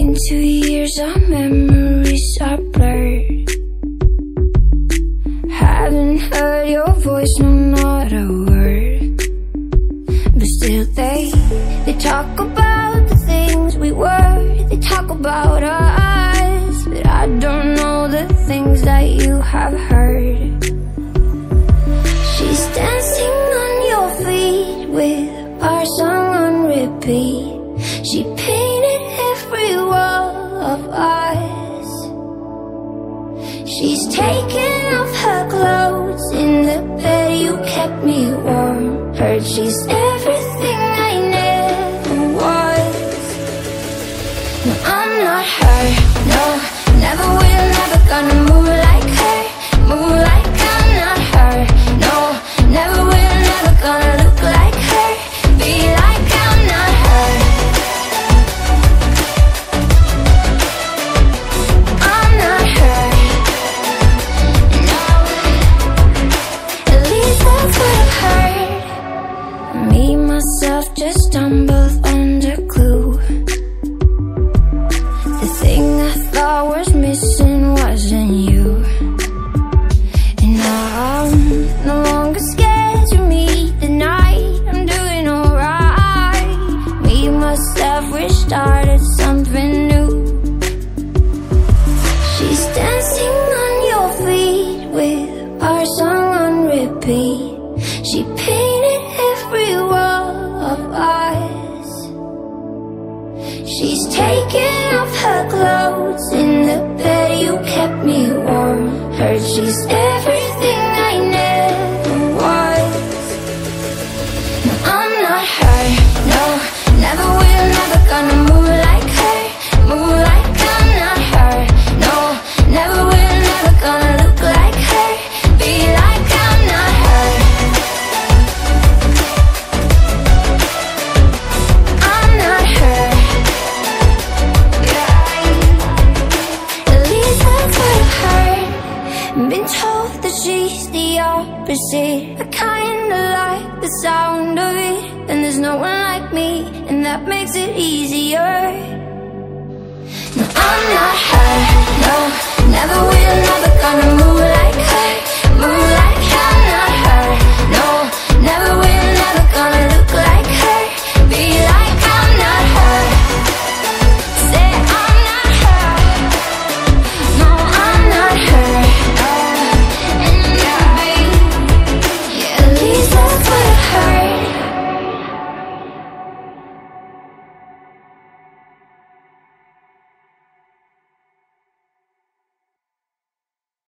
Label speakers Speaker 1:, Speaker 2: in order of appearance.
Speaker 1: been two years, our memories are blurred. Haven't heard your voice, no, not a word. But still, they they talk about the things we were. They talk about us, but I don't know the things that you have heard. She's dancing on your feet with our song on repeat. She painted She's taken off her clothes in the bed you kept me warm. Heard she's everything I never was. No, I'm not her. No, never will, never gonna move like her. Move like myself, just stumbled the clue. The thing I thought was missing wasn't you. And I'm no longer scared to meet the night. I'm doing alright. Restarted something Taken off her clothes in the bed you kept me warm. Heard she's everything opposite. I kinda like the sound of it. And there's no one like me, and that makes it easier. No, I'm not her. No, never will,